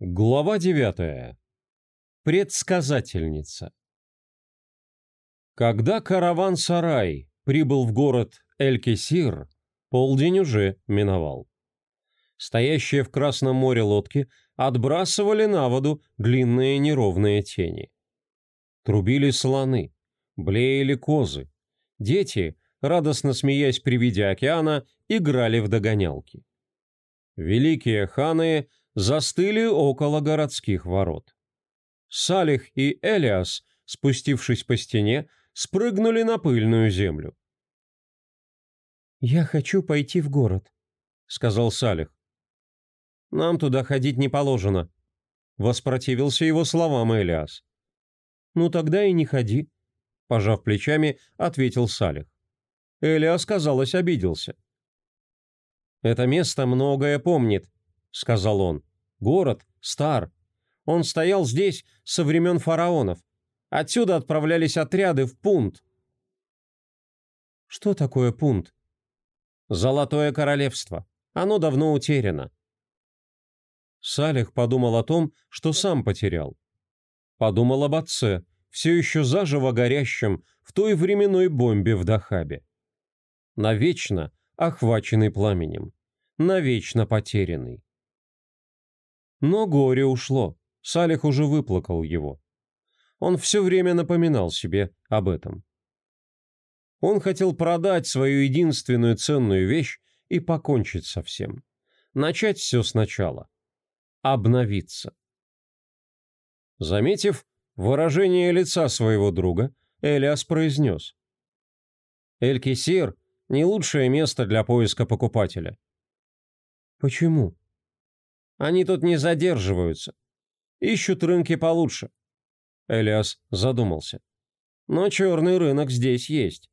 Глава девятая. Предсказательница. Когда караван-сарай прибыл в город Эль-Кесир, полдень уже миновал. Стоящие в Красном море лодки отбрасывали на воду длинные неровные тени. Трубили слоны, блеяли козы. Дети, радостно смеясь при виде океана, играли в догонялки. Великие ханы – застыли около городских ворот. Салих и Элиас, спустившись по стене, спрыгнули на пыльную землю. «Я хочу пойти в город», — сказал Салих. «Нам туда ходить не положено», — воспротивился его словам Элиас. «Ну тогда и не ходи», — пожав плечами, ответил Салих. Элиас, казалось, обиделся. «Это место многое помнит», — сказал он. Город стар. Он стоял здесь со времен фараонов. Отсюда отправлялись отряды в Пунт. Что такое Пунт? Золотое королевство. Оно давно утеряно. Салих подумал о том, что сам потерял. Подумал об отце, все еще заживо горящем в той временной бомбе в Дахабе. Навечно охваченный пламенем. Навечно потерянный. Но горе ушло, Салих уже выплакал его. Он все время напоминал себе об этом. Он хотел продать свою единственную ценную вещь и покончить со всем. Начать все сначала. Обновиться. Заметив выражение лица своего друга, Элиас произнес. «Эль-Кесир – не лучшее место для поиска покупателя». «Почему?» Они тут не задерживаются. Ищут рынки получше. Элиас задумался. Но черный рынок здесь есть.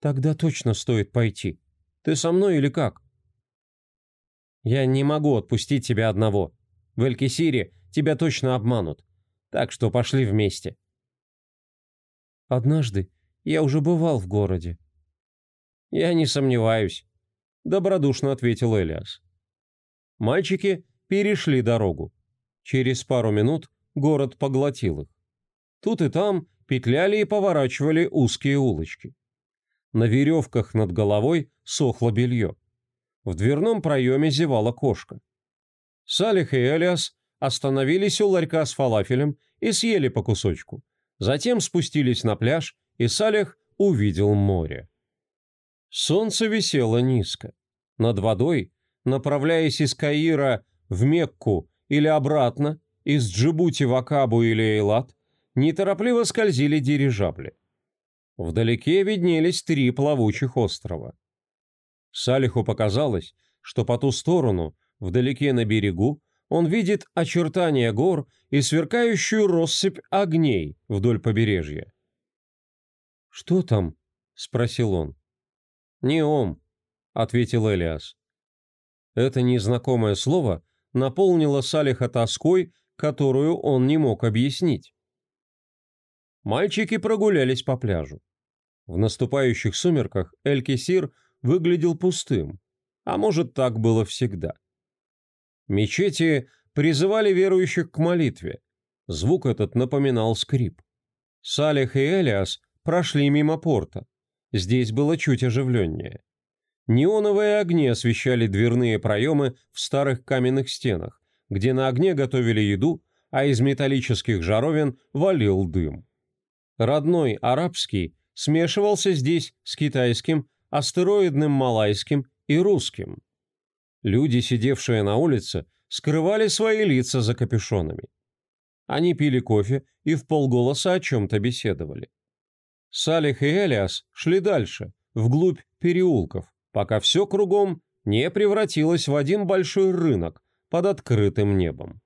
Тогда точно стоит пойти. Ты со мной или как? Я не могу отпустить тебя одного. В Элькисире тебя точно обманут. Так что пошли вместе. Однажды я уже бывал в городе. Я не сомневаюсь, добродушно ответил Элиас. Мальчики перешли дорогу. Через пару минут город поглотил их. Тут и там петляли и поворачивали узкие улочки. На веревках над головой сохло белье. В дверном проеме зевала кошка. Салих и Элиас остановились у ларька с фалафелем и съели по кусочку. Затем спустились на пляж, и Салих увидел море. Солнце висело низко. Над водой направляясь из Каира в Мекку или обратно, из Джибути в Акабу или Эйлат, неторопливо скользили дирижабли. Вдалеке виднелись три плавучих острова. Салиху показалось, что по ту сторону, вдалеке на берегу, он видит очертания гор и сверкающую россыпь огней вдоль побережья. «Что там?» — спросил он. «Неом», — ответил Элиас. Это незнакомое слово наполнило Салиха тоской, которую он не мог объяснить. Мальчики прогулялись по пляжу. В наступающих сумерках Эль-Кесир выглядел пустым, а может так было всегда. Мечети призывали верующих к молитве. Звук этот напоминал скрип. Салих и Элиас прошли мимо порта. Здесь было чуть оживленнее. Неоновые огни освещали дверные проемы в старых каменных стенах, где на огне готовили еду, а из металлических жаровин валил дым. Родной арабский смешивался здесь с китайским, астероидным малайским и русским. Люди, сидевшие на улице, скрывали свои лица за капюшонами. Они пили кофе и в полголоса о чем-то беседовали. Салих и Элиас шли дальше, вглубь переулков, пока все кругом не превратилось в один большой рынок под открытым небом.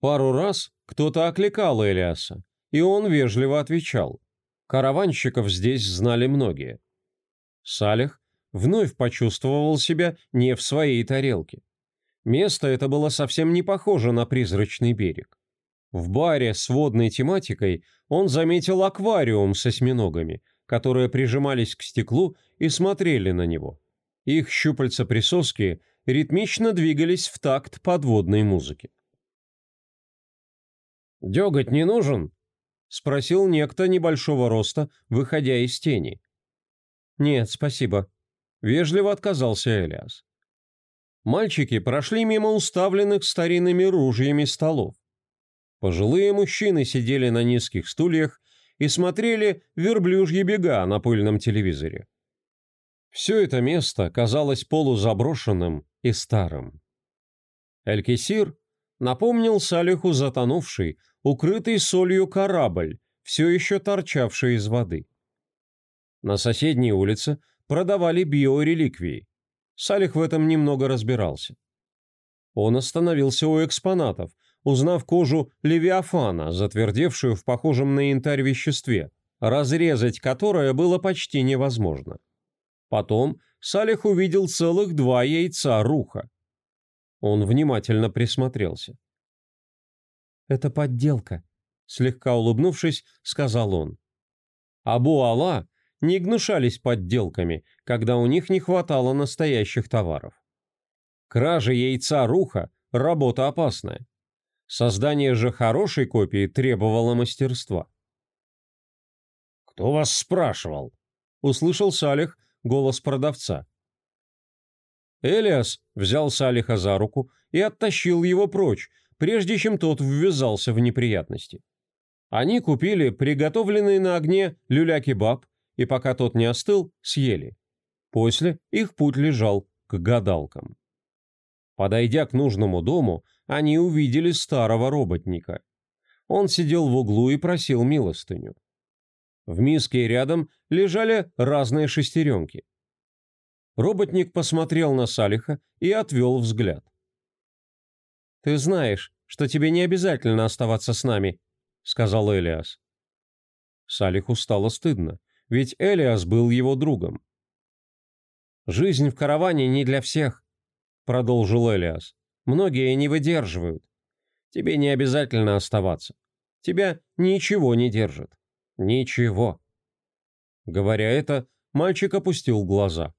Пару раз кто-то окликал Элиаса, и он вежливо отвечал. Караванщиков здесь знали многие. Салих вновь почувствовал себя не в своей тарелке. Место это было совсем не похоже на призрачный берег. В баре с водной тематикой он заметил аквариум с осьминогами, которые прижимались к стеклу и смотрели на него. Их щупальца-присоски ритмично двигались в такт подводной музыки. «Деготь не нужен?» — спросил некто небольшого роста, выходя из тени. «Нет, спасибо», — вежливо отказался Элиас. Мальчики прошли мимо уставленных старинными ружьями столов. Пожилые мужчины сидели на низких стульях и смотрели верблюжьи бега на пыльном телевизоре. Все это место казалось полузаброшенным и старым. Элькисир напомнил Салиху затонувший, укрытый солью корабль, все еще торчавший из воды. На соседней улице продавали биореликвии. Салих в этом немного разбирался. Он остановился у экспонатов, узнав кожу левиафана, затвердевшую в похожем на янтарь веществе, разрезать которое было почти невозможно. Потом Салих увидел целых два яйца руха. Он внимательно присмотрелся. «Это подделка», — слегка улыбнувшись, сказал он. Абу-Ала не гнушались подделками, когда у них не хватало настоящих товаров. Кража яйца руха – работа опасная. Создание же хорошей копии требовало мастерства. «Кто вас спрашивал?» – услышал Салих голос продавца. Элиас взял Салиха за руку и оттащил его прочь, прежде чем тот ввязался в неприятности. Они купили приготовленный на огне люля-кебаб, и пока тот не остыл, съели. После их путь лежал к гадалкам. Подойдя к нужному дому, они увидели старого роботника. Он сидел в углу и просил милостыню. В миске рядом лежали разные шестеренки. Роботник посмотрел на Салиха и отвел взгляд. «Ты знаешь, что тебе не обязательно оставаться с нами», — сказал Элиас. Салиху стало стыдно, ведь Элиас был его другом. «Жизнь в караване не для всех», — продолжил Элиас. «Многие не выдерживают. Тебе не обязательно оставаться. Тебя ничего не держит. Ничего». Говоря это, мальчик опустил глаза.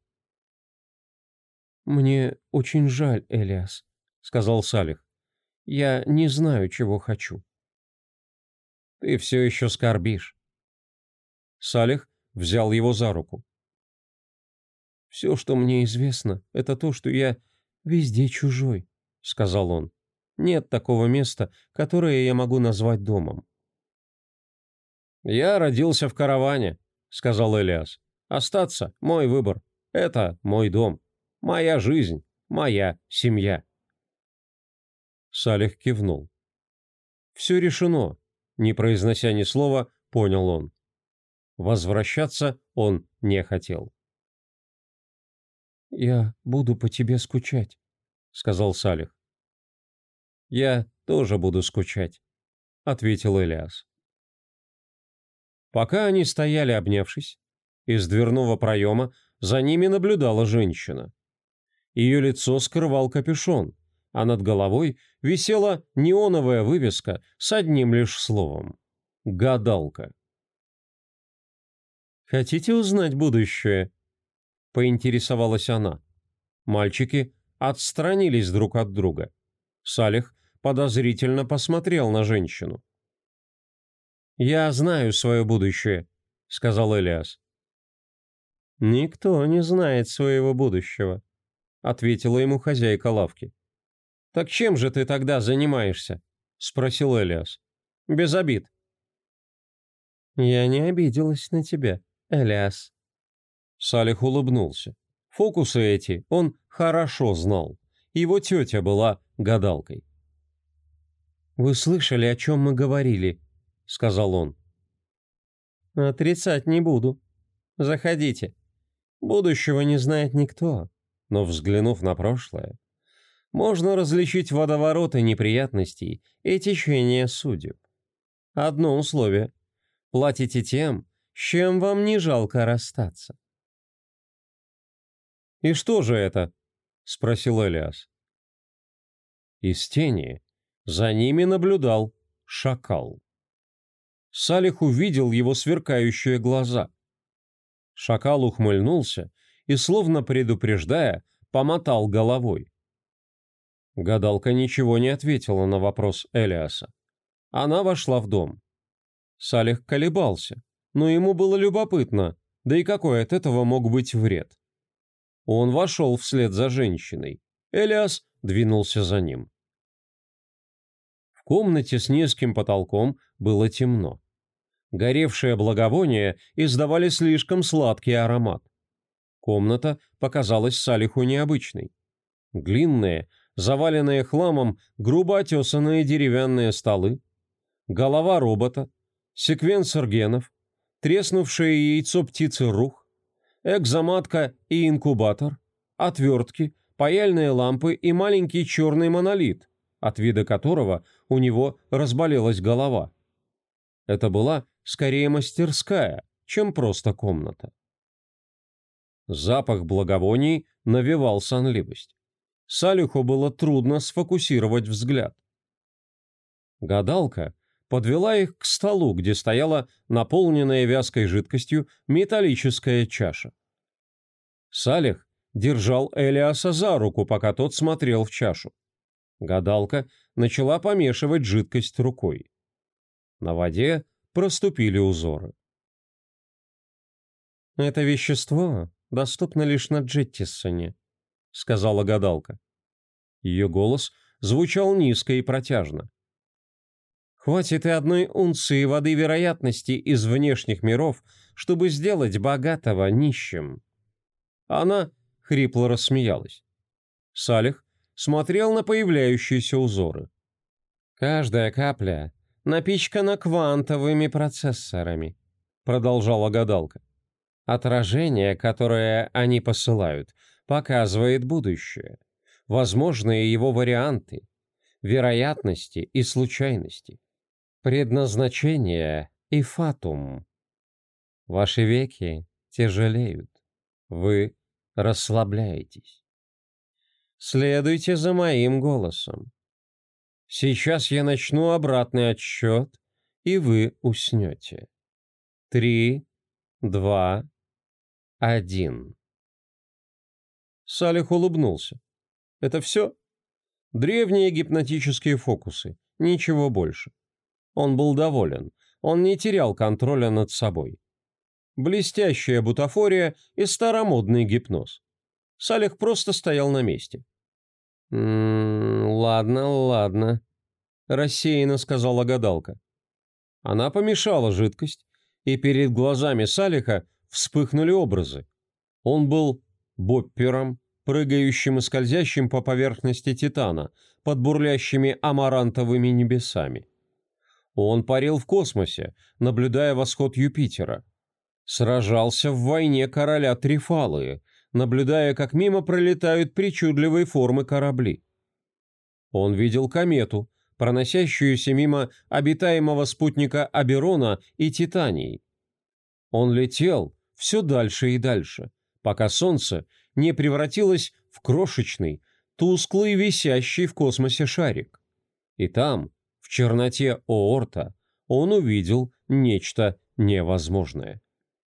«Мне очень жаль, Элиас», — сказал Салих. «Я не знаю, чего хочу». «Ты все еще скорбишь». Салих взял его за руку. «Все, что мне известно, это то, что я «Везде чужой», — сказал он. «Нет такого места, которое я могу назвать домом». «Я родился в караване», — сказал Элиас. «Остаться — мой выбор. Это мой дом. Моя жизнь. Моя семья». Салих кивнул. «Все решено», — не произнося ни слова, понял он. Возвращаться он не хотел. «Я буду по тебе скучать», — сказал Салих. «Я тоже буду скучать», — ответил Элиас. Пока они стояли, обнявшись, из дверного проема за ними наблюдала женщина. Ее лицо скрывал капюшон, а над головой висела неоновая вывеска с одним лишь словом — «Гадалка». «Хотите узнать будущее?» поинтересовалась она. Мальчики отстранились друг от друга. Салих подозрительно посмотрел на женщину. «Я знаю свое будущее», — сказал Элиас. «Никто не знает своего будущего», — ответила ему хозяйка лавки. «Так чем же ты тогда занимаешься?» — спросил Элиас. «Без обид». «Я не обиделась на тебя, Элиас», Салих улыбнулся. Фокусы эти он хорошо знал. Его тетя была гадалкой. «Вы слышали, о чем мы говорили?» — сказал он. «Отрицать не буду. Заходите. Будущего не знает никто, но, взглянув на прошлое, можно различить водовороты неприятностей и течение судеб. Одно условие — платите тем, с чем вам не жалко расстаться. «И что же это?» — спросил Элиас. Из тени за ними наблюдал шакал. Салих увидел его сверкающие глаза. Шакал ухмыльнулся и, словно предупреждая, помотал головой. Гадалка ничего не ответила на вопрос Элиаса. Она вошла в дом. Салих колебался, но ему было любопытно, да и какой от этого мог быть вред. Он вошел вслед за женщиной. Элиас двинулся за ним. В комнате с низким потолком было темно. Горевшие благовония издавали слишком сладкий аромат. Комната показалась Салиху необычной. Длинные, заваленные хламом, грубо отесанные деревянные столы, голова робота, секвенсор генов, треснувшее яйцо птицы рух, экзоматка и инкубатор, отвертки, паяльные лампы и маленький черный монолит, от вида которого у него разболелась голова. Это была скорее мастерская, чем просто комната. Запах благовоний навевал сонливость. Салюху было трудно сфокусировать взгляд. Гадалка подвела их к столу, где стояла наполненная вязкой жидкостью металлическая чаша. Салих держал Элиаса за руку, пока тот смотрел в чашу. Гадалка начала помешивать жидкость рукой. На воде проступили узоры. «Это вещество доступно лишь на Джеттиссоне», — сказала гадалка. Ее голос звучал низко и протяжно. «Хватит и одной унции воды вероятности из внешних миров, чтобы сделать богатого нищим». Она хрипло рассмеялась. Салих смотрел на появляющиеся узоры. «Каждая капля напичкана квантовыми процессорами», — продолжала гадалка. Отражение, которое они посылают, показывает будущее, возможные его варианты, вероятности и случайности, предназначение и фатум. Ваши веки тяжелеют, вы расслабляетесь. Следуйте за моим голосом. Сейчас я начну обратный отсчет, и вы уснете. Три, два, один. Салих улыбнулся. Это все? Древние гипнотические фокусы, ничего больше. Он был доволен, он не терял контроля над собой. Блестящая бутафория и старомодный гипноз. Салих просто стоял на месте. «М -м, «Ладно, ладно», — рассеянно сказала гадалка. Она помешала жидкость, и перед глазами Салиха вспыхнули образы. Он был боппером, прыгающим и скользящим по поверхности Титана под бурлящими амарантовыми небесами. Он парил в космосе, наблюдая восход Юпитера. Сражался в войне короля Трифалы, наблюдая, как мимо пролетают причудливые формы корабли. Он видел комету, проносящуюся мимо обитаемого спутника Аберона и Титании. Он летел все дальше и дальше, пока Солнце не превратилось в крошечный, тусклый, висящий в космосе шарик. И там, в черноте Оорта, он увидел нечто невозможное.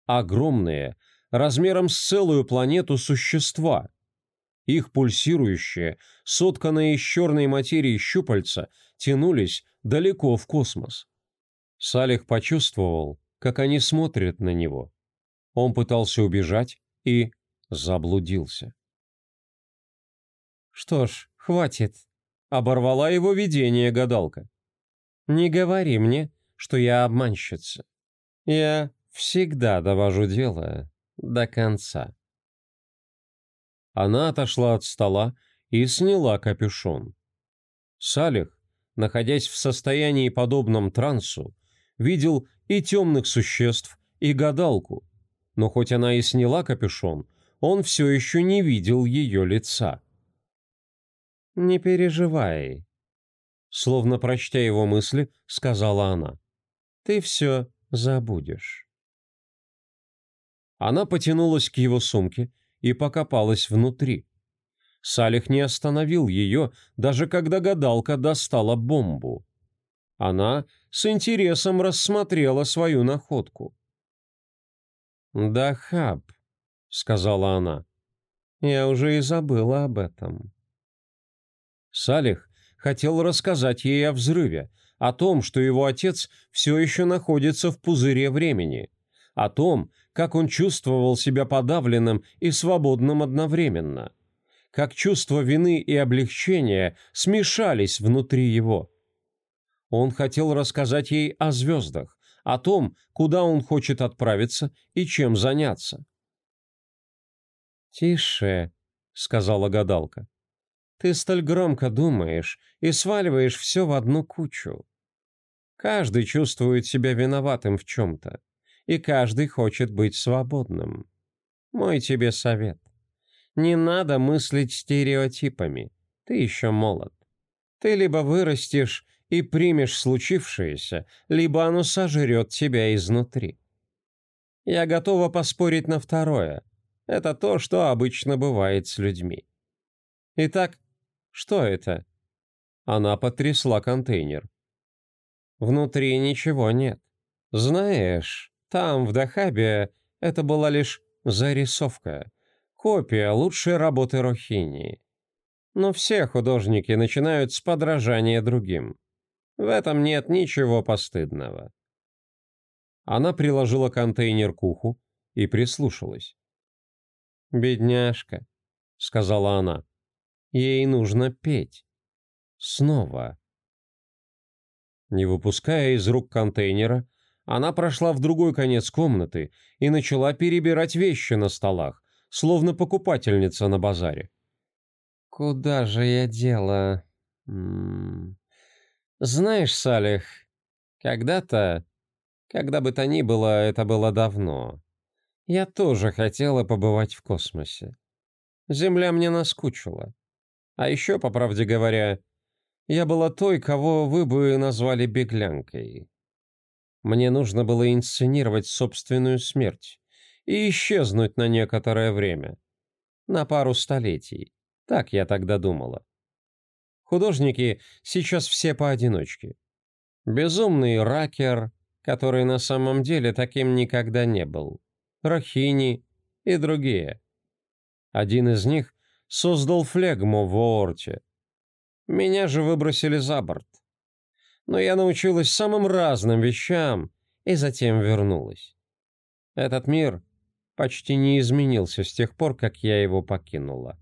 Огромные, размером с целую планету существа. Их пульсирующие, сотканные из черной материи щупальца, тянулись далеко в космос. Салих почувствовал, как они смотрят на него. Он пытался убежать и заблудился. «Что ж, хватит», — оборвала его видение гадалка. «Не говори мне, что я обманщица. Я всегда довожу дело до конца». Она отошла от стола и сняла капюшон. Салих, находясь в состоянии подобном трансу, видел и темных существ, и гадалку, но хоть она и сняла капюшон, он все еще не видел ее лица. «Не переживай», — словно прочтя его мысли, сказала она. «Ты все забудешь». Она потянулась к его сумке и покопалась внутри. Салих не остановил ее, даже когда гадалка достала бомбу. Она с интересом рассмотрела свою находку. «Да, Хаб», — сказала она. «Я уже и забыла об этом». Салих хотел рассказать ей о взрыве, о том, что его отец все еще находится в пузыре времени, о том, как он чувствовал себя подавленным и свободным одновременно, как чувство вины и облегчения смешались внутри его. Он хотел рассказать ей о звездах, о том, куда он хочет отправиться и чем заняться. «Тише», — сказала гадалка. «Ты столь громко думаешь и сваливаешь все в одну кучу. Каждый чувствует себя виноватым в чем-то, и каждый хочет быть свободным. Мой тебе совет. Не надо мыслить стереотипами, ты еще молод. Ты либо вырастешь и примешь случившееся, либо оно сожрет тебя изнутри. Я готова поспорить на второе. Это то, что обычно бывает с людьми. Итак, что это? Она потрясла контейнер. Внутри ничего нет. Знаешь, там, в Дахабе, это была лишь зарисовка, копия лучшей работы Рохини. Но все художники начинают с подражания другим. В этом нет ничего постыдного. Она приложила контейнер к уху и прислушалась. «Бедняжка», — сказала она, — «ей нужно петь. Снова». Не выпуская из рук контейнера, она прошла в другой конец комнаты и начала перебирать вещи на столах, словно покупательница на базаре. «Куда же я дела? М -м знаешь, Салих, когда-то, когда бы то ни было, это было давно, я тоже хотела побывать в космосе. Земля мне наскучила. А еще, по правде говоря, я была той, кого вы бы назвали беглянкой. Мне нужно было инсценировать собственную смерть и исчезнуть на некоторое время. На пару столетий. Так я тогда думала. Художники сейчас все поодиночке. Безумный Ракер, который на самом деле таким никогда не был. Рахини и другие. Один из них создал флегму в Оорте. Меня же выбросили за борт. Но я научилась самым разным вещам и затем вернулась. Этот мир почти не изменился с тех пор, как я его покинула.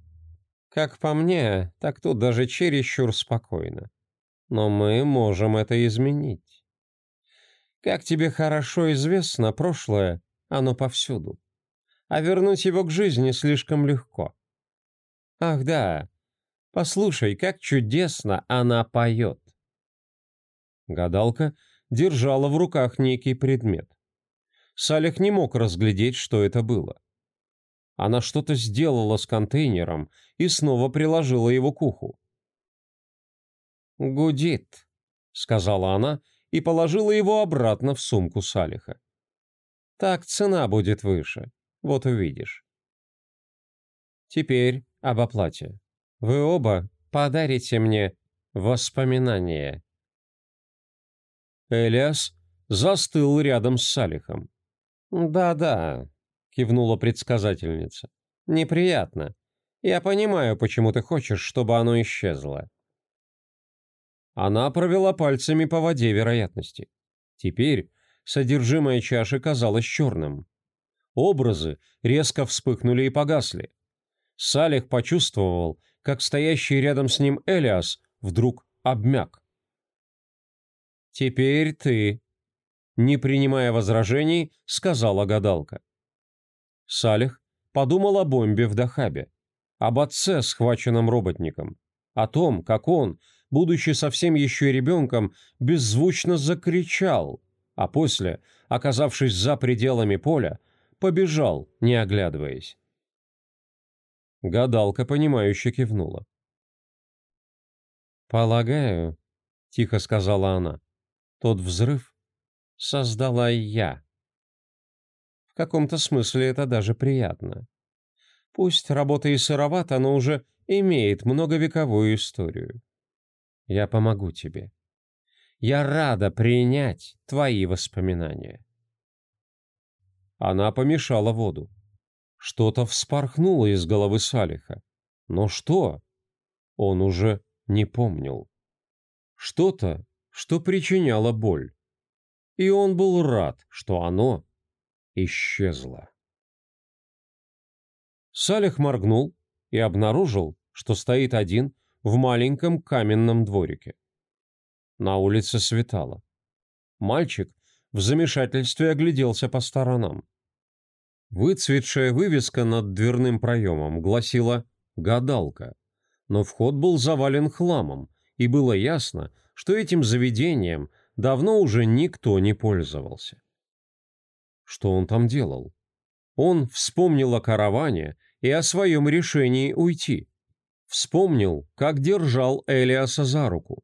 Как по мне, так тут даже чересчур спокойно. Но мы можем это изменить. Как тебе хорошо известно, прошлое, оно повсюду. А вернуть его к жизни слишком легко. Ах да, послушай, как чудесно она поет. Гадалка держала в руках некий предмет. Салих не мог разглядеть, что это было. Она что-то сделала с контейнером и снова приложила его к уху. «Гудит», — сказала она и положила его обратно в сумку Салиха. «Так цена будет выше, вот увидишь». Теперь об оплате. Вы оба подарите мне воспоминания. Элиас застыл рядом с Салихом. «Да-да, кивнула предсказательница. Неприятно. Я понимаю, почему ты хочешь, чтобы оно исчезло. Она провела пальцами по воде вероятности. Теперь содержимое чаши казалось черным. Образы резко вспыхнули и погасли. Салих почувствовал, как стоящий рядом с ним Элиас вдруг обмяк. «Теперь ты», — не принимая возражений, сказала гадалка. Салих подумал о бомбе в Дахабе, об отце, схваченном роботником, о том, как он, будучи совсем еще ребенком, беззвучно закричал, а после, оказавшись за пределами поля, побежал, не оглядываясь. Гадалка, понимающе кивнула. «Полагаю», — тихо сказала она, — «тот взрыв создала я». В каком-то смысле это даже приятно. Пусть работа и сыровата, но уже имеет многовековую историю. Я помогу тебе. Я рада принять твои воспоминания. Она помешала воду. Что-то вспорхнуло из головы Салиха. Но что? Он уже не помнил. Что-то, что причиняло боль. И он был рад, что оно исчезло. Салих моргнул и обнаружил, что стоит один в маленьком каменном дворике. На улице светало. Мальчик в замешательстве огляделся по сторонам. Выцветшая вывеска над дверным проемом гласила «Гадалка», но вход был завален хламом, и было ясно, что этим заведением давно уже никто не пользовался. Что он там делал? Он вспомнил о караване и о своем решении уйти. Вспомнил, как держал Элиаса за руку.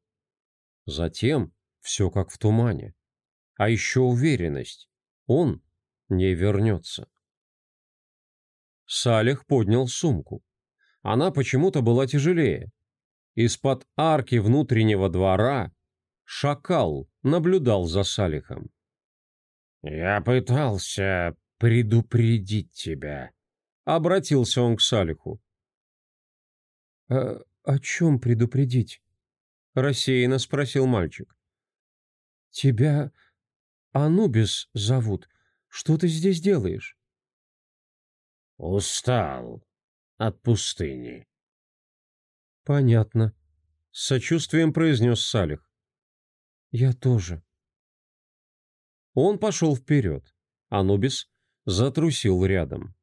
Затем все как в тумане. А еще уверенность. Он не вернется. Салих поднял сумку. Она почему-то была тяжелее. Из-под арки внутреннего двора шакал наблюдал за Салихом. «Я пытался предупредить тебя», — обратился он к Салиху. «А о чем предупредить?» — рассеянно спросил мальчик. «Тебя Анубис зовут. Что ты здесь делаешь?» «Устал от пустыни». «Понятно», — с сочувствием произнес Салих. «Я тоже». Он пошел вперед. Анубис затрусил рядом.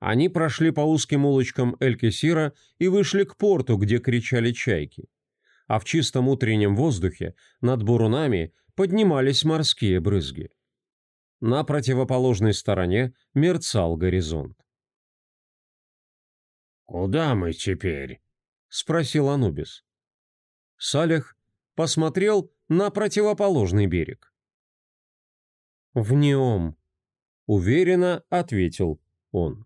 Они прошли по узким улочкам Эль-Кесира и вышли к порту, где кричали чайки. А в чистом утреннем воздухе над бурунами поднимались морские брызги. На противоположной стороне мерцал горизонт. «Куда мы теперь?» — спросил Анубис. Салех посмотрел на противоположный берег. «В Неом», — уверенно ответил он.